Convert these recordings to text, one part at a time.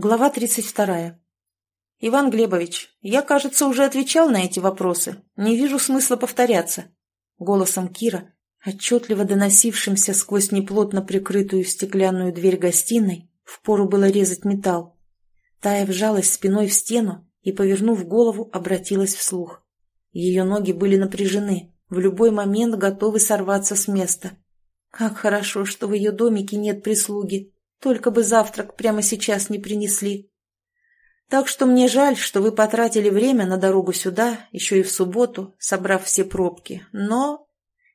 Глава 32. «Иван Глебович, я, кажется, уже отвечал на эти вопросы. Не вижу смысла повторяться». Голосом Кира, отчетливо доносившимся сквозь неплотно прикрытую стеклянную дверь гостиной, впору было резать металл. Тая вжалась спиной в стену и, повернув голову, обратилась вслух. Ее ноги были напряжены, в любой момент готовы сорваться с места. «Как хорошо, что в ее домике нет прислуги!» Только бы завтрак прямо сейчас не принесли. Так что мне жаль, что вы потратили время на дорогу сюда, еще и в субботу, собрав все пробки. Но...»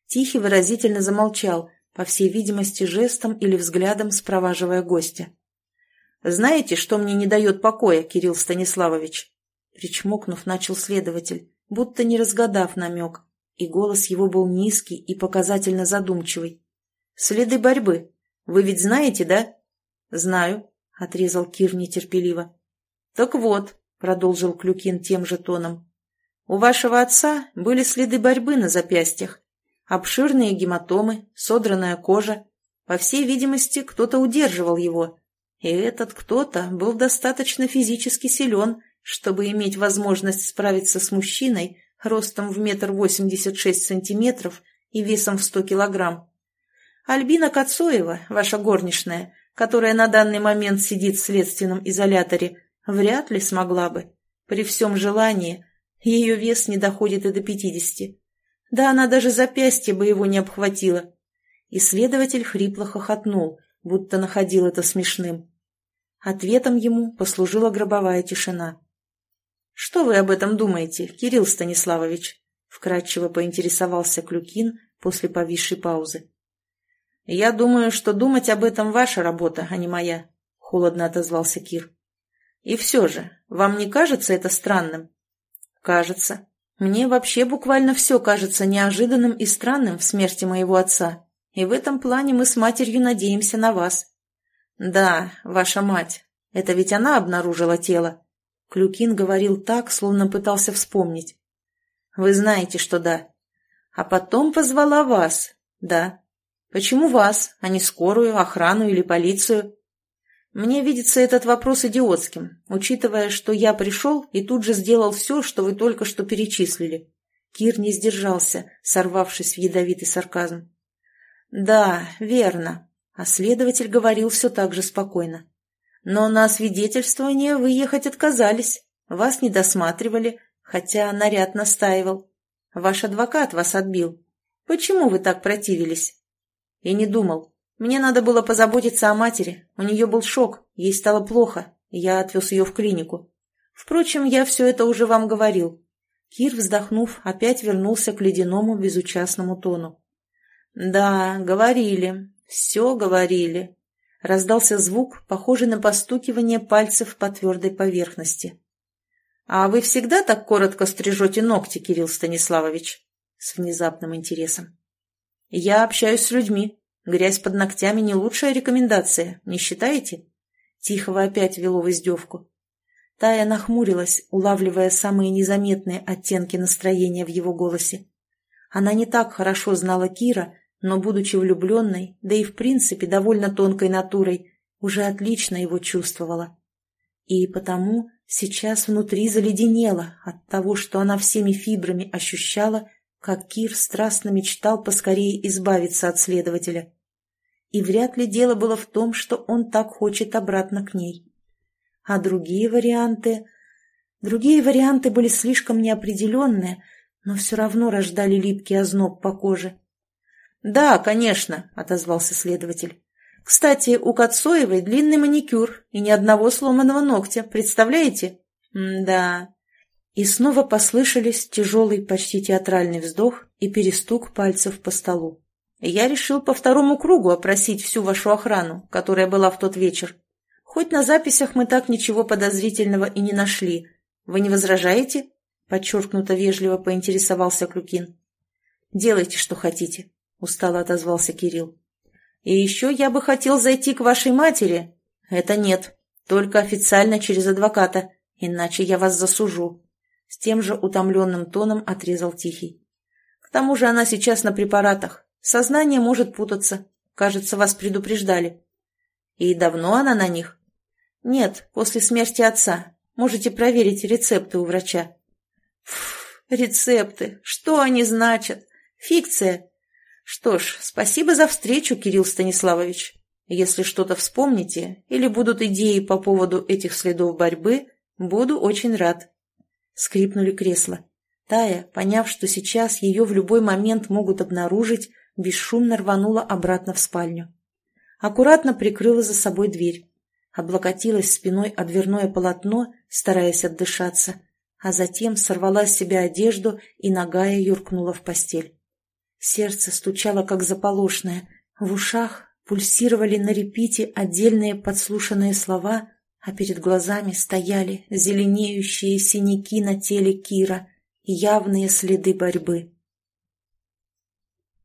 Тихий выразительно замолчал, по всей видимости, жестом или взглядом спроваживая гостя. «Знаете, что мне не дает покоя, Кирилл Станиславович?» Причмокнув, начал следователь, будто не разгадав намек, и голос его был низкий и показательно задумчивый. «Следы борьбы. Вы ведь знаете, да?» «Знаю», — отрезал Кир нетерпеливо. «Так вот», — продолжил Клюкин тем же тоном, «у вашего отца были следы борьбы на запястьях, обширные гематомы, содранная кожа. По всей видимости, кто-то удерживал его, и этот кто-то был достаточно физически силен, чтобы иметь возможность справиться с мужчиной ростом в метр восемьдесят шесть сантиметров и весом в сто килограмм. Альбина Кацоева, ваша горничная, которая на данный момент сидит в следственном изоляторе, вряд ли смогла бы. При всем желании ее вес не доходит и до пятидесяти. Да она даже запястье бы его не обхватила. Исследователь хрипло хохотнул, будто находил это смешным. Ответом ему послужила гробовая тишина. «Что вы об этом думаете, Кирилл Станиславович?» вкратчиво поинтересовался Клюкин после повисшей паузы. «Я думаю, что думать об этом ваша работа, а не моя», — холодно отозвался Кир. «И все же, вам не кажется это странным?» «Кажется. Мне вообще буквально все кажется неожиданным и странным в смерти моего отца, и в этом плане мы с матерью надеемся на вас». «Да, ваша мать. Это ведь она обнаружила тело». Клюкин говорил так, словно пытался вспомнить. «Вы знаете, что да. А потом позвала вас. Да, Почему вас, а не скорую, охрану или полицию? Мне видится этот вопрос идиотским, учитывая, что я пришел и тут же сделал все, что вы только что перечислили. Кир не сдержался, сорвавшись в ядовитый сарказм. «Да, верно», а следователь говорил все так же спокойно. «Но на свидетельствование вы ехать отказались, вас не досматривали, хотя наряд настаивал. Ваш адвокат вас отбил. Почему вы так противились?» И не думал. Мне надо было позаботиться о матери. У нее был шок, ей стало плохо, я отвез ее в клинику. Впрочем, я все это уже вам говорил. Кир, вздохнув, опять вернулся к ледяному безучастному тону. «Да, говорили, все говорили». Раздался звук, похожий на постукивание пальцев по твердой поверхности. «А вы всегда так коротко стрижете ногти, Кирилл Станиславович?» С внезапным интересом. Я общаюсь с людьми. Грязь под ногтями не лучшая рекомендация, не считаете? Тихого опять вело в издевку. Тая нахмурилась, улавливая самые незаметные оттенки настроения в его голосе. Она не так хорошо знала Кира, но, будучи влюбленной, да и в принципе довольно тонкой натурой, уже отлично его чувствовала. И потому сейчас внутри заледенела от того, что она всеми фибрами ощущала как Кир страстно мечтал поскорее избавиться от следователя. И вряд ли дело было в том, что он так хочет обратно к ней. А другие варианты... Другие варианты были слишком неопределенные, но все равно рождали липкий озноб по коже. «Да, конечно», — отозвался следователь. «Кстати, у Кацоевой длинный маникюр и ни одного сломанного ногтя, представляете?» «Да, и снова послышались тяжелый, почти театральный вздох и перестук пальцев по столу. «Я решил по второму кругу опросить всю вашу охрану, которая была в тот вечер. Хоть на записях мы так ничего подозрительного и не нашли. Вы не возражаете?» Подчеркнуто вежливо поинтересовался Клюкин. «Делайте, что хотите», — устало отозвался Кирилл. «И еще я бы хотел зайти к вашей матери. Это нет, только официально через адвоката, иначе я вас засужу. С тем же утомленным тоном отрезал Тихий. К тому же она сейчас на препаратах. Сознание может путаться. Кажется, вас предупреждали. И давно она на них? Нет, после смерти отца. Можете проверить рецепты у врача. Фу, рецепты. Что они значат? Фикция. Что ж, спасибо за встречу, Кирилл Станиславович. Если что-то вспомните или будут идеи по поводу этих следов борьбы, буду очень рад. Скрипнули кресла. Тая, поняв, что сейчас ее в любой момент могут обнаружить, бесшумно рванула обратно в спальню. Аккуратно прикрыла за собой дверь. Облокотилась спиной о дверное полотно, стараясь отдышаться, а затем сорвала с себя одежду и ногая юркнула в постель. Сердце стучало, как заполошное, в ушах пульсировали на репите отдельные подслушанные слова, а перед глазами стояли зеленеющие синяки на теле Кира явные следы борьбы.